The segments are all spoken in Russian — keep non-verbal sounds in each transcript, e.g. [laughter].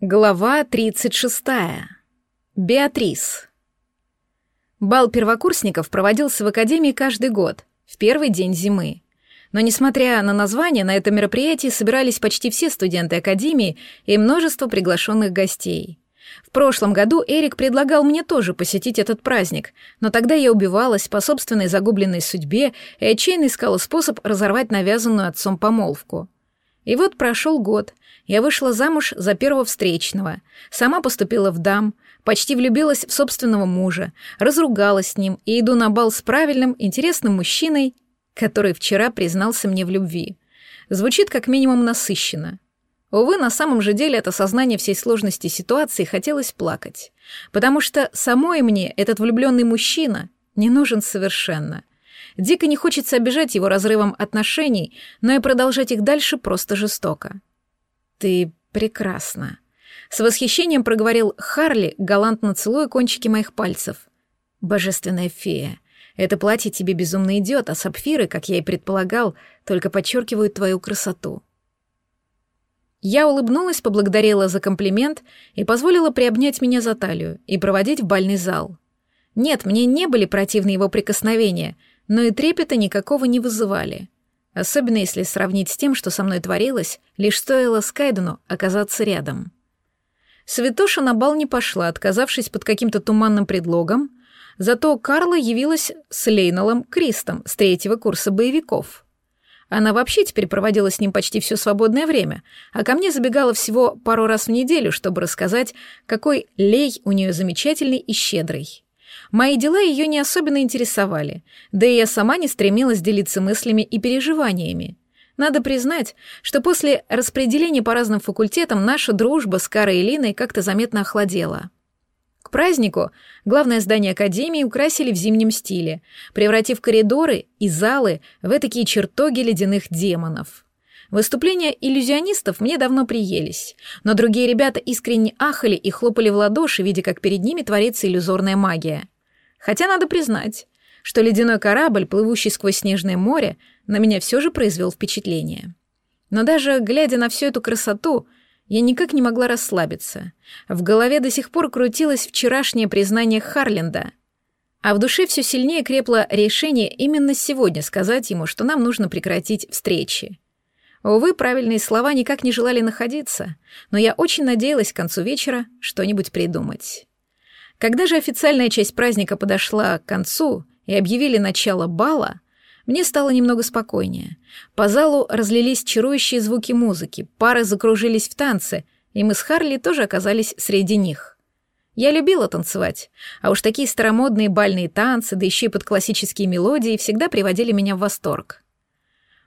Глава 36. Беатрис. Бал первокурсников проводился в академии каждый год, в первый день зимы. Но несмотря на название, на этом мероприятии собирались почти все студенты академии и множество приглашенных гостей. В прошлом году Эрик предлагал мне тоже посетить этот праздник, но тогда я убивалась по собственной загубленной судьбе и отчаянно искала способ разорвать навязанную отцом помолвку. И вот прошел год, я вышла замуж за первого встречного, сама поступила в дам, почти влюбилась в собственного мужа, разругалась с ним и иду на бал с правильным, интересным мужчиной, который вчера признался мне в любви. Звучит как минимум насыщенно. Увы, на самом же деле от осознания всей сложности ситуации хотелось плакать, потому что самой мне этот влюбленный мужчина не нужен совершенно. Дико не хочется обижать его разрывом отношений, но и продолжать их дальше просто жестоко. «Ты прекрасна», — с восхищением проговорил Харли, галантно целуя кончики моих пальцев. «Божественная фея, это платье тебе безумно идет, а сапфиры, как я и предполагал, только подчеркивают твою красоту». Я улыбнулась, поблагодарила за комплимент и позволила приобнять меня за талию и проводить в бальный зал. Нет, мне не были противны его прикосновения, но и трепета никакого не вызывали особенно если сравнить с тем, что со мной творилось, лишь стоило Скайдену оказаться рядом. Святоша на бал не пошла, отказавшись под каким-то туманным предлогом, зато Карла явилась с Лейнолом Кристом с третьего курса боевиков. Она вообще теперь проводила с ним почти все свободное время, а ко мне забегала всего пару раз в неделю, чтобы рассказать, какой лей у нее замечательный и щедрый. Мои дела ее не особенно интересовали, да и я сама не стремилась делиться мыслями и переживаниями. Надо признать, что после распределения по разным факультетам наша дружба с Карой и Линой как-то заметно охладела. К празднику главное здание Академии украсили в зимнем стиле, превратив коридоры и залы в такие чертоги ледяных демонов. Выступления иллюзионистов мне давно приелись, но другие ребята искренне ахали и хлопали в ладоши, видя, как перед ними творится иллюзорная магия. Хотя надо признать, что ледяной корабль, плывущий сквозь снежное море, на меня все же произвел впечатление. Но даже глядя на всю эту красоту, я никак не могла расслабиться. В голове до сих пор крутилось вчерашнее признание Харленда. А в душе все сильнее крепло решение именно сегодня сказать ему, что нам нужно прекратить встречи. Увы, правильные слова никак не желали находиться, но я очень надеялась к концу вечера что-нибудь придумать. Когда же официальная часть праздника подошла к концу и объявили начало бала, мне стало немного спокойнее. По залу разлились чарующие звуки музыки, пары закружились в танце, и мы с Харли тоже оказались среди них. Я любила танцевать, а уж такие старомодные бальные танцы, да еще и под классические мелодии, всегда приводили меня в восторг.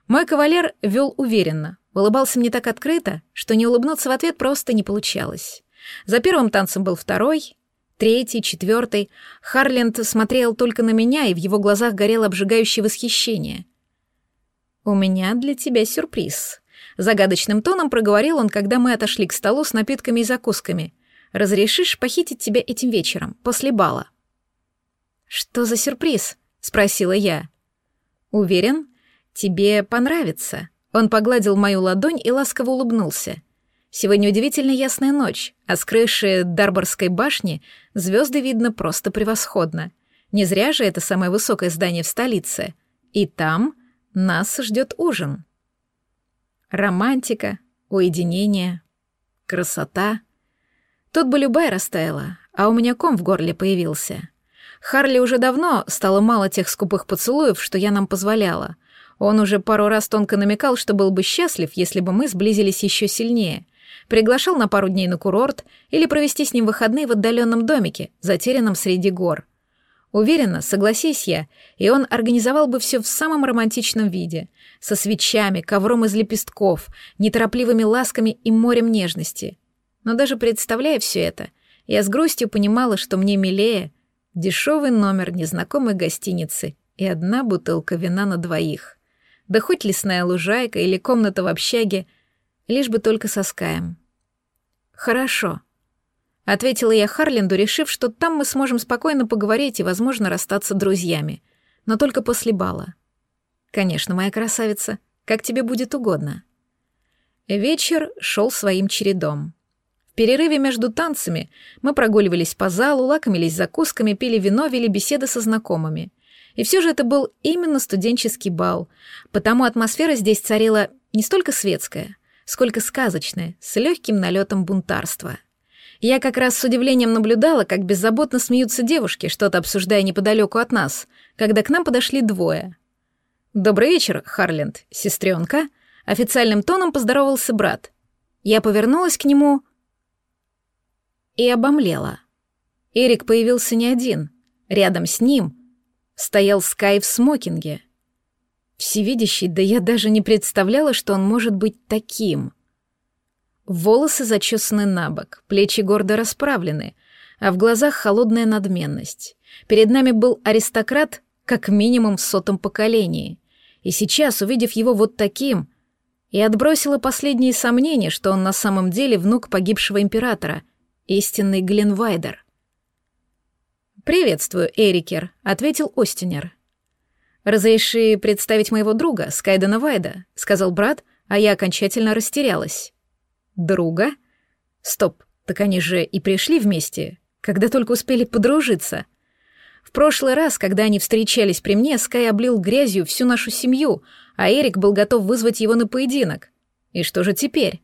Мой кавалер вел уверенно, улыбался мне так открыто, что не улыбнуться в ответ просто не получалось. За первым танцем был второй, третий, четвертый. Харленд смотрел только на меня, и в его глазах горело обжигающее восхищение. «У меня для тебя сюрприз», — загадочным тоном проговорил он, когда мы отошли к столу с напитками и закусками. «Разрешишь похитить тебя этим вечером, после бала?» «Что за сюрприз?» — спросила я. «Уверен, «Тебе понравится». Он погладил мою ладонь и ласково улыбнулся. «Сегодня удивительно ясная ночь, а с крыши Дарборской башни звезды видно просто превосходно. Не зря же это самое высокое здание в столице. И там нас ждет ужин». Романтика, уединение, красота. Тут бы любая растаяла, а у меня ком в горле появился. Харли уже давно стало мало тех скупых поцелуев, что я нам позволяла, он уже пару раз тонко намекал, что был бы счастлив, если бы мы сблизились еще сильнее. Приглашал на пару дней на курорт или провести с ним выходные в отдаленном домике, затерянном среди гор. Уверена, согласись я, и он организовал бы все в самом романтичном виде, со свечами, ковром из лепестков, неторопливыми ласками и морем нежности. Но даже представляя все это, я с грустью понимала, что мне милее дешевый номер незнакомой гостиницы и одна бутылка вина на двоих да хоть лесная лужайка или комната в общаге, лишь бы только со Скаем. «Хорошо», — ответила я Харленду, решив, что там мы сможем спокойно поговорить и, возможно, расстаться друзьями, но только после бала. «Конечно, моя красавица, как тебе будет угодно». Вечер шел своим чередом. В перерыве между танцами мы прогуливались по залу, лакомились закусками, пили вино, вели беседы со знакомыми. И все же это был именно студенческий бал, потому атмосфера здесь царила не столько светская, сколько сказочная, с легким налетом бунтарства. Я как раз с удивлением наблюдала, как беззаботно смеются девушки, что-то обсуждая неподалеку от нас, когда к нам подошли двое. «Добрый вечер, Харленд, сестренка», — официальным тоном поздоровался брат. Я повернулась к нему и обомлела. Эрик появился не один. Рядом с ним стоял Скай в смокинге. Всевидящий, да я даже не представляла, что он может быть таким. Волосы зачесаны на бок, плечи гордо расправлены, а в глазах холодная надменность. Перед нами был аристократ как минимум в сотом поколении. И сейчас, увидев его вот таким, я отбросила последние сомнения, что он на самом деле внук погибшего императора — истинный Гленвайдер. «Приветствую, Эрикер», — ответил Остинер. «Разреши представить моего друга, Скайдена Вайда», — сказал брат, а я окончательно растерялась. «Друга? Стоп, так они же и пришли вместе, когда только успели подружиться». В прошлый раз, когда они встречались при мне, Скай облил грязью всю нашу семью, а Эрик был готов вызвать его на поединок. И что же теперь?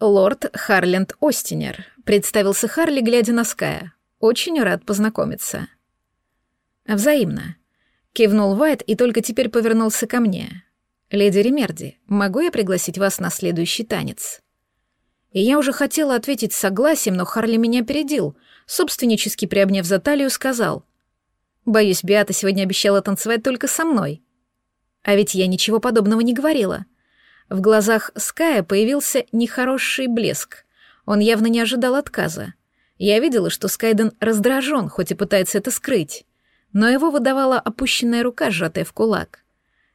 «Лорд Харленд Остинер», — представился Харли, глядя на Ская. «Очень рад познакомиться». «Взаимно», — кивнул Вайт и только теперь повернулся ко мне. «Леди Ремерди, могу я пригласить вас на следующий танец?» И я уже хотела ответить согласием, но Харли меня опередил, собственнически приобняв за талию, сказал. «Боюсь, Биата сегодня обещала танцевать только со мной». А ведь я ничего подобного не говорила. В глазах Ская появился нехороший блеск. Он явно не ожидал отказа. Я видела, что Скайден раздражен, хоть и пытается это скрыть. Но его выдавала опущенная рука, сжатая в кулак.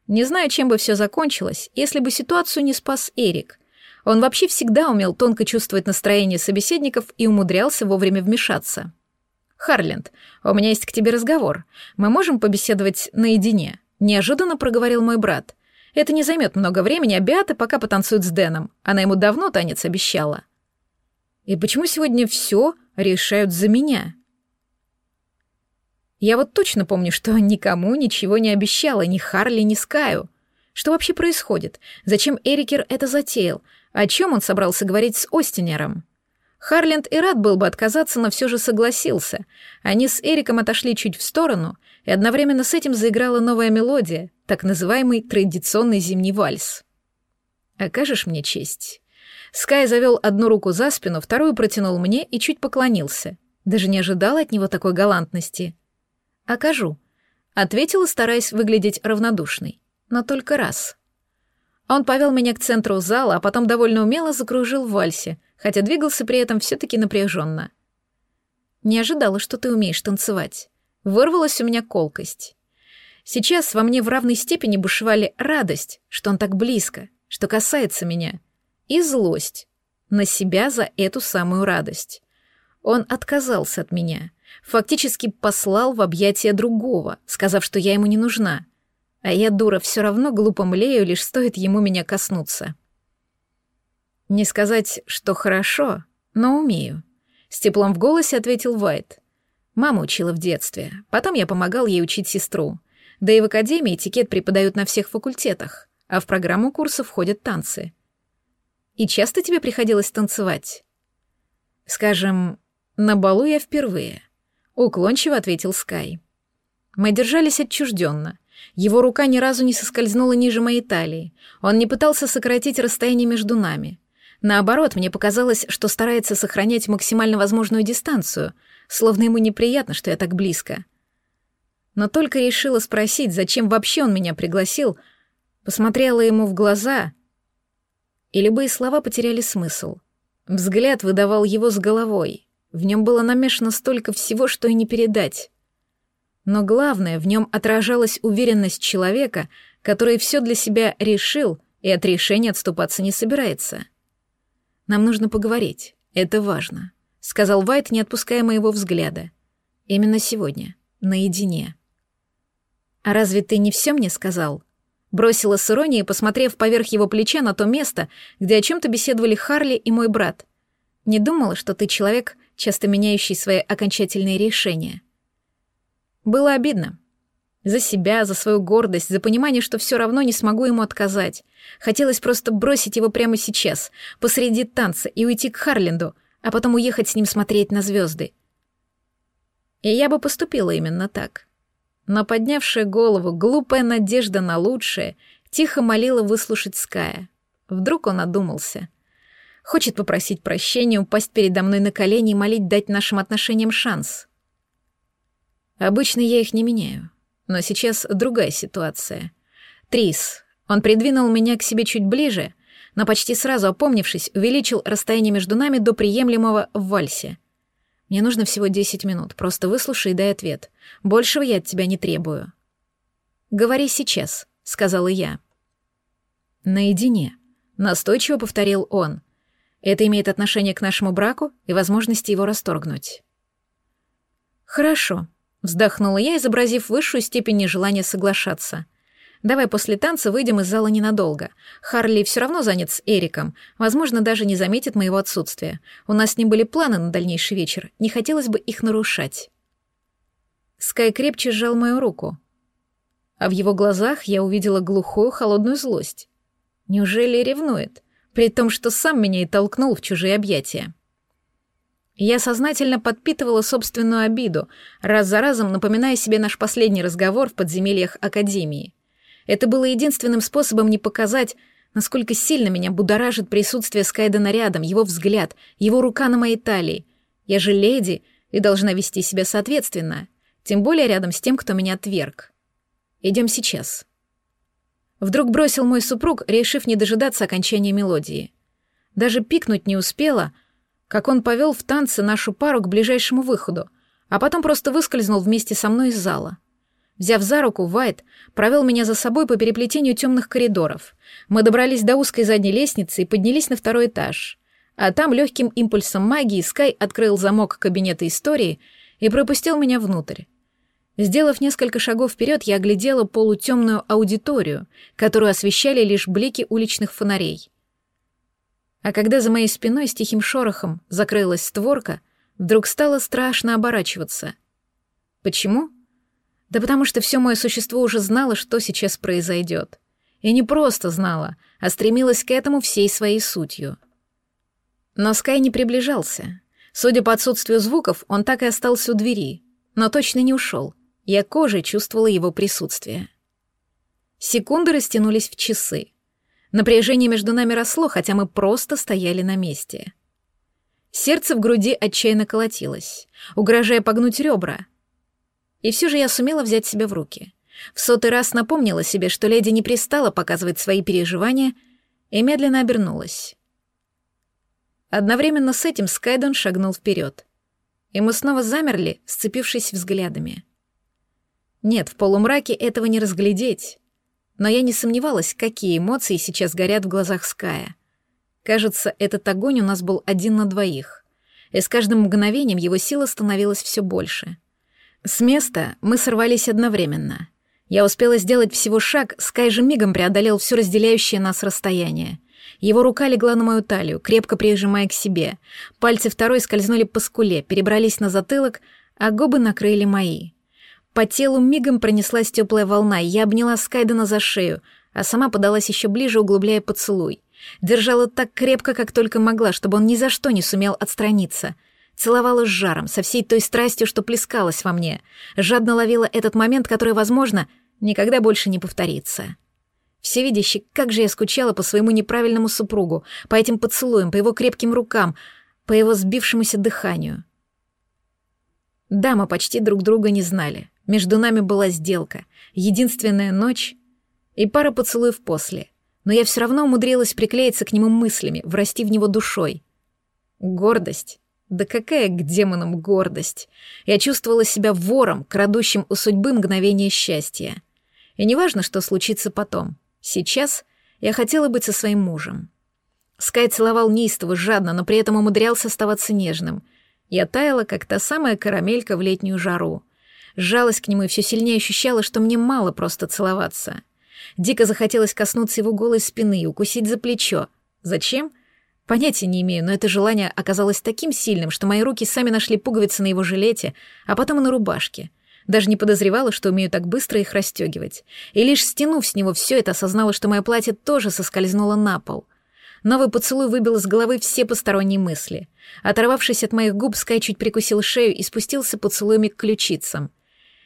Не знаю, чем бы все закончилось, если бы ситуацию не спас Эрик. Он вообще всегда умел тонко чувствовать настроение собеседников и умудрялся вовремя вмешаться. «Харленд, у меня есть к тебе разговор. Мы можем побеседовать наедине?» — неожиданно проговорил мой брат — это не займет много времени, а Беата пока потанцует с Дэном. Она ему давно танец обещала. И почему сегодня все решают за меня? Я вот точно помню, что [laughs] никому ничего не обещала, ни Харли, ни Скаю. Что вообще происходит? Зачем Эрикер это затеял? О чем он собрался говорить с Остинером? Харленд и рад был бы отказаться, но все же согласился. Они с Эриком отошли чуть в сторону, и одновременно с этим заиграла новая мелодия, так называемый традиционный зимний вальс. «Окажешь мне честь?» Скай завел одну руку за спину, вторую протянул мне и чуть поклонился. Даже не ожидал от него такой галантности. «Окажу», — ответила, стараясь выглядеть равнодушной. «Но только раз». Он повел меня к центру зала, а потом довольно умело закружил в вальсе, хотя двигался при этом все-таки напряженно. «Не ожидала, что ты умеешь танцевать». Вырвалась у меня колкость. Сейчас во мне в равной степени бушевали радость, что он так близко, что касается меня, и злость на себя за эту самую радость. Он отказался от меня, фактически послал в объятия другого, сказав, что я ему не нужна. А я, дура, все равно глупо млею, лишь стоит ему меня коснуться. Не сказать, что хорошо, но умею. С теплом в голосе ответил Вайт. Мама учила в детстве, потом я помогал ей учить сестру. Да и в академии этикет преподают на всех факультетах, а в программу курсов входят танцы. И часто тебе приходилось танцевать? Скажем, на балу я впервые. Уклончиво ответил Скай. Мы держались отчужденно. Его рука ни разу не соскользнула ниже моей талии. Он не пытался сократить расстояние между нами. Наоборот, мне показалось, что старается сохранять максимально возможную дистанцию, словно ему неприятно, что я так близко. Но только решила спросить, зачем вообще он меня пригласил, посмотрела ему в глаза, и любые слова потеряли смысл. Взгляд выдавал его с головой. В нем было намешано столько всего, что и не передать. Но главное, в нем отражалась уверенность человека, который все для себя решил и от решения отступаться не собирается. Нам нужно поговорить, это важно сказал Вайт, не отпуская моего взгляда. Именно сегодня, наедине. А разве ты не все мне сказал? Бросила с иронией, посмотрев поверх его плеча на то место, где о чем-то беседовали Харли и мой брат. Не думала, что ты человек, часто меняющий свои окончательные решения. Было обидно. За себя, за свою гордость, за понимание, что все равно не смогу ему отказать. Хотелось просто бросить его прямо сейчас, посреди танца, и уйти к Харленду, а потом уехать с ним смотреть на звезды. И я бы поступила именно так. Но поднявшая голову, глупая надежда на лучшее, тихо молила выслушать Ская. Вдруг он одумался. Хочет попросить прощения, упасть передо мной на колени и молить дать нашим отношениям шанс. Обычно я их не меняю. Но сейчас другая ситуация. Трис. Он придвинул меня к себе чуть ближе, но почти сразу опомнившись, увеличил расстояние между нами до приемлемого в вальсе. Мне нужно всего 10 минут, просто выслушай и дай ответ. Большего я от тебя не требую. «Говори сейчас», — сказала я. «Наедине», — настойчиво повторил он. «Это имеет отношение к нашему браку и возможности его расторгнуть». «Хорошо», Вздохнула я, изобразив высшую степень нежелания соглашаться. «Давай после танца выйдем из зала ненадолго. Харли все равно занят с Эриком. Возможно, даже не заметит моего отсутствия. У нас с ним были планы на дальнейший вечер. Не хотелось бы их нарушать». Скай крепче сжал мою руку. А в его глазах я увидела глухую, холодную злость. Неужели ревнует? При том, что сам меня и толкнул в чужие объятия. Я сознательно подпитывала собственную обиду, раз за разом напоминая себе наш последний разговор в подземельях Академии. Это было единственным способом не показать, насколько сильно меня будоражит присутствие Скайдена рядом, его взгляд, его рука на моей талии. Я же леди и должна вести себя соответственно, тем более рядом с тем, кто меня отверг. Идем сейчас. Вдруг бросил мой супруг, решив не дожидаться окончания мелодии. Даже пикнуть не успела — как он повел в танце нашу пару к ближайшему выходу, а потом просто выскользнул вместе со мной из зала. Взяв за руку, Вайт провел меня за собой по переплетению темных коридоров. Мы добрались до узкой задней лестницы и поднялись на второй этаж. А там легким импульсом магии Скай открыл замок кабинета истории и пропустил меня внутрь. Сделав несколько шагов вперед, я оглядела полутемную аудиторию, которую освещали лишь блики уличных фонарей. А когда за моей спиной с тихим шорохом закрылась створка, вдруг стало страшно оборачиваться. Почему? Да потому что все мое существо уже знало, что сейчас произойдет. И не просто знала, а стремилась к этому всей своей сутью. Но Скай не приближался. Судя по отсутствию звуков, он так и остался у двери, но точно не ушел. Я кожей чувствовала его присутствие. Секунды растянулись в часы. Напряжение между нами росло, хотя мы просто стояли на месте. Сердце в груди отчаянно колотилось, угрожая погнуть ребра. И все же я сумела взять себя в руки. В сотый раз напомнила себе, что леди не пристала показывать свои переживания, и медленно обернулась. Одновременно с этим Скайдон шагнул вперед. И мы снова замерли, сцепившись взглядами. Нет, в полумраке этого не разглядеть но я не сомневалась, какие эмоции сейчас горят в глазах Ская. Кажется, этот огонь у нас был один на двоих, и с каждым мгновением его сила становилась все больше. С места мы сорвались одновременно. Я успела сделать всего шаг, Скай же мигом преодолел все разделяющее нас расстояние. Его рука легла на мою талию, крепко прижимая к себе. Пальцы второй скользнули по скуле, перебрались на затылок, а губы накрыли мои. По телу мигом пронеслась теплая волна, я обняла Скайдена за шею, а сама подалась еще ближе, углубляя поцелуй. Держала так крепко, как только могла, чтобы он ни за что не сумел отстраниться. Целовала с жаром, со всей той страстью, что плескалась во мне. Жадно ловила этот момент, который, возможно, никогда больше не повторится. Всевидящий, как же я скучала по своему неправильному супругу, по этим поцелуям, по его крепким рукам, по его сбившемуся дыханию. Да, мы почти друг друга не знали. Между нами была сделка, единственная ночь и пара поцелуев после. Но я все равно умудрилась приклеиться к нему мыслями, врасти в него душой. Гордость. Да какая к демонам гордость? Я чувствовала себя вором, крадущим у судьбы мгновение счастья. И неважно, что случится потом. Сейчас я хотела быть со своим мужем. Скай целовал неистово, жадно, но при этом умудрялся оставаться нежным. Я таяла, как та самая карамелька в летнюю жару — сжалась к нему и все сильнее ощущала, что мне мало просто целоваться. Дико захотелось коснуться его голой спины и укусить за плечо. Зачем? Понятия не имею, но это желание оказалось таким сильным, что мои руки сами нашли пуговицы на его жилете, а потом и на рубашке. Даже не подозревала, что умею так быстро их расстегивать. И лишь стянув с него все это, осознала, что мое платье тоже соскользнуло на пол. Новый поцелуй выбил из головы все посторонние мысли. Оторвавшись от моих губ, Скай чуть прикусил шею и спустился поцелуями к ключицам.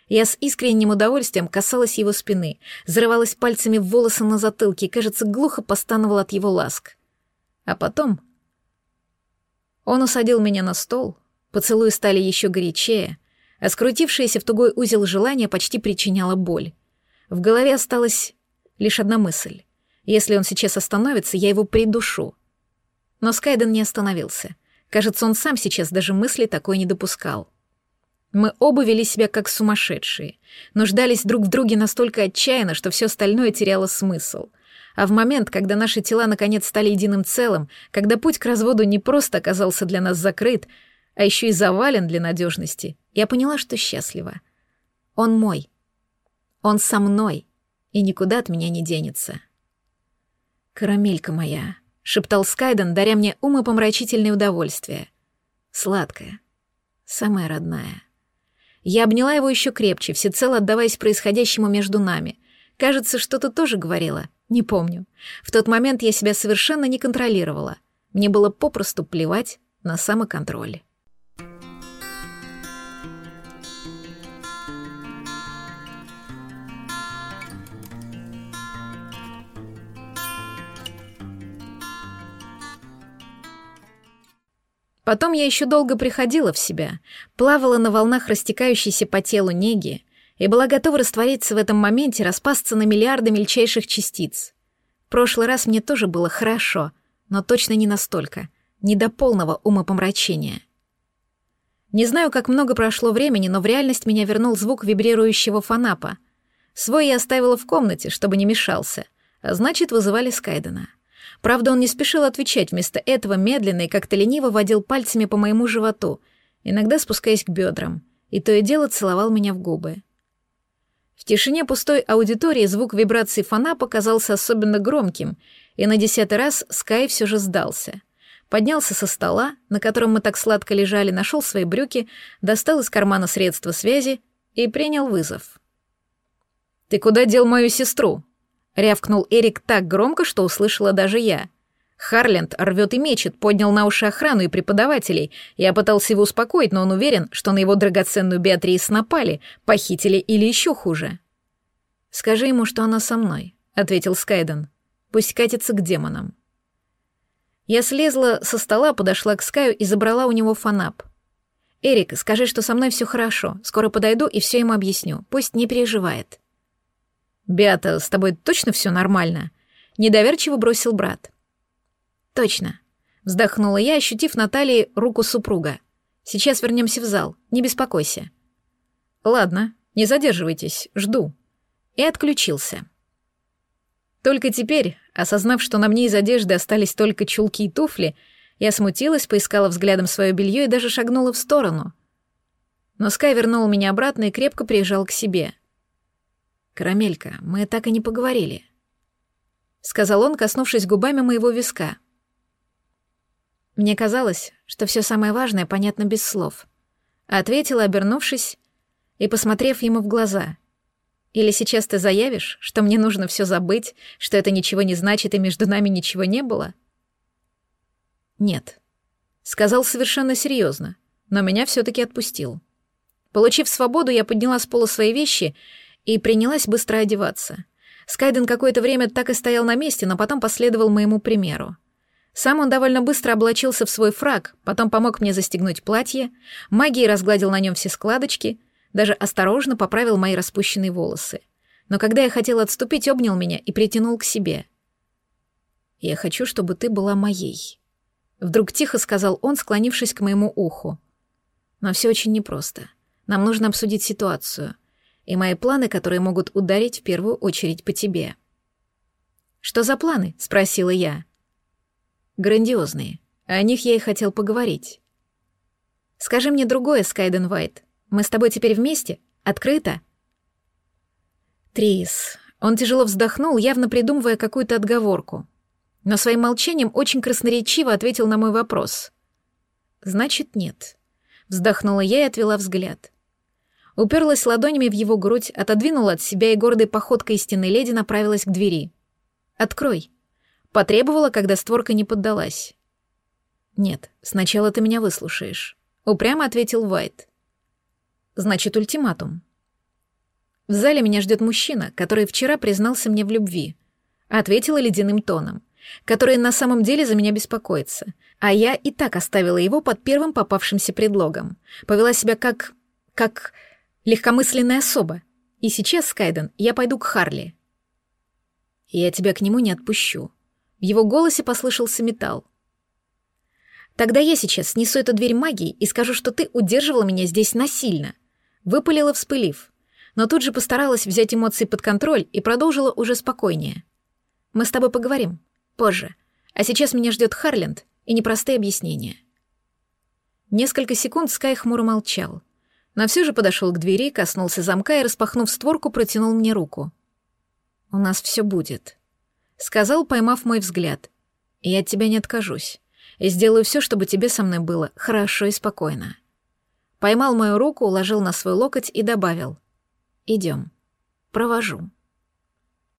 Я с искренним удовольствием касалась его спины, зарывалась пальцами в волосы на затылке и, кажется, глухо постановала от его ласк. А потом... Он усадил меня на стол, поцелуи стали еще горячее, а скрутившееся в тугой узел желание почти причиняло боль. В голове осталась лишь одна мысль. Если он сейчас остановится, я его придушу. Но Скайден не остановился. Кажется, он сам сейчас даже мысли такой не допускал. Мы оба вели себя как сумасшедшие, нуждались друг в друге настолько отчаянно, что все остальное теряло смысл. А в момент, когда наши тела наконец стали единым целым, когда путь к разводу не просто оказался для нас закрыт, а еще и завален для надежности, я поняла, что счастлива. Он мой. Он со мной, и никуда от меня не денется. «Карамелька моя», — шептал Скайден, даря мне умопомрачительное удовольствие. «Сладкая, самая родная». Я обняла его еще крепче, всецело отдаваясь происходящему между нами. Кажется, что-то тоже говорила. Не помню. В тот момент я себя совершенно не контролировала. Мне было попросту плевать на самоконтроль. Потом я еще долго приходила в себя, плавала на волнах растекающейся по телу неги и была готова раствориться в этом моменте, распасться на миллиарды мельчайших частиц. В прошлый раз мне тоже было хорошо, но точно не настолько, не до полного умопомрачения. Не знаю, как много прошло времени, но в реальность меня вернул звук вибрирующего фанапа. Свой я оставила в комнате, чтобы не мешался, а значит, вызывали Скайдена. Правда, он не спешил отвечать, вместо этого медленно и как-то лениво водил пальцами по моему животу, иногда спускаясь к бедрам, и то и дело целовал меня в губы. В тишине пустой аудитории звук вибрации фона показался особенно громким, и на десятый раз Скай все же сдался. Поднялся со стола, на котором мы так сладко лежали, нашел свои брюки, достал из кармана средства связи и принял вызов. «Ты куда дел мою сестру?» Рявкнул Эрик так громко, что услышала даже я. Харленд рвет и мечет, поднял на уши охрану и преподавателей. Я пытался его успокоить, но он уверен, что на его драгоценную Беатрис напали, похитили или еще хуже. «Скажи ему, что она со мной», — ответил Скайден. «Пусть катится к демонам». Я слезла со стола, подошла к Скаю и забрала у него фанап. «Эрик, скажи, что со мной все хорошо. Скоро подойду и все ему объясню. Пусть не переживает». «Беата, с тобой точно все нормально?» — недоверчиво бросил брат. «Точно», — вздохнула я, ощутив на талии руку супруга. «Сейчас вернемся в зал, не беспокойся». «Ладно, не задерживайтесь, жду». И отключился. Только теперь, осознав, что на мне из одежды остались только чулки и туфли, я смутилась, поискала взглядом свое белье и даже шагнула в сторону. Но Скай вернул меня обратно и крепко прижал к себе. «Карамелька, мы так и не поговорили», — сказал он, коснувшись губами моего виска. Мне казалось, что все самое важное понятно без слов. Ответила, обернувшись и посмотрев ему в глаза. «Или сейчас ты заявишь, что мне нужно все забыть, что это ничего не значит и между нами ничего не было?» «Нет», — сказал совершенно серьезно, но меня все-таки отпустил. Получив свободу, я подняла с пола свои вещи и принялась быстро одеваться. Скайден какое-то время так и стоял на месте, но потом последовал моему примеру. Сам он довольно быстро облачился в свой фраг, потом помог мне застегнуть платье, магией разгладил на нем все складочки, даже осторожно поправил мои распущенные волосы. Но когда я хотела отступить, обнял меня и притянул к себе. «Я хочу, чтобы ты была моей», — вдруг тихо сказал он, склонившись к моему уху. «Но все очень непросто. Нам нужно обсудить ситуацию и мои планы, которые могут ударить в первую очередь по тебе». «Что за планы?» — спросила я. «Грандиозные. О них я и хотел поговорить». «Скажи мне другое, Скайден Вайт. Мы с тобой теперь вместе? Открыто?» «Трис». Он тяжело вздохнул, явно придумывая какую-то отговорку. но своим молчанием очень красноречиво ответил на мой вопрос. «Значит, нет». Вздохнула я и отвела взгляд. Уперлась ладонями в его грудь, отодвинула от себя и гордой походкой истинной леди направилась к двери. «Открой». Потребовала, когда створка не поддалась. «Нет, сначала ты меня выслушаешь», — упрямо ответил Вайт. «Значит, ультиматум». В зале меня ждет мужчина, который вчера признался мне в любви. Ответила ледяным тоном, который на самом деле за меня беспокоится. А я и так оставила его под первым попавшимся предлогом. Повела себя как... как... легкомысленная особа. И сейчас, Скайден, я пойду к Харли. Я тебя к нему не отпущу. В его голосе послышался металл. Тогда я сейчас снесу эту дверь магией и скажу, что ты удерживала меня здесь насильно. Выпалила, вспылив но тут же постаралась взять эмоции под контроль и продолжила уже спокойнее. «Мы с тобой поговорим. Позже. А сейчас меня ждет Харленд и непростые объяснения». Несколько секунд Скай хмуро молчал, но все же подошел к двери, коснулся замка и, распахнув створку, протянул мне руку. «У нас все будет», — сказал, поймав мой взгляд. «Я от тебя не откажусь и сделаю все, чтобы тебе со мной было хорошо и спокойно». Поймал мою руку, уложил на свой локоть и добавил — Идем. Провожу.